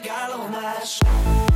galo macho.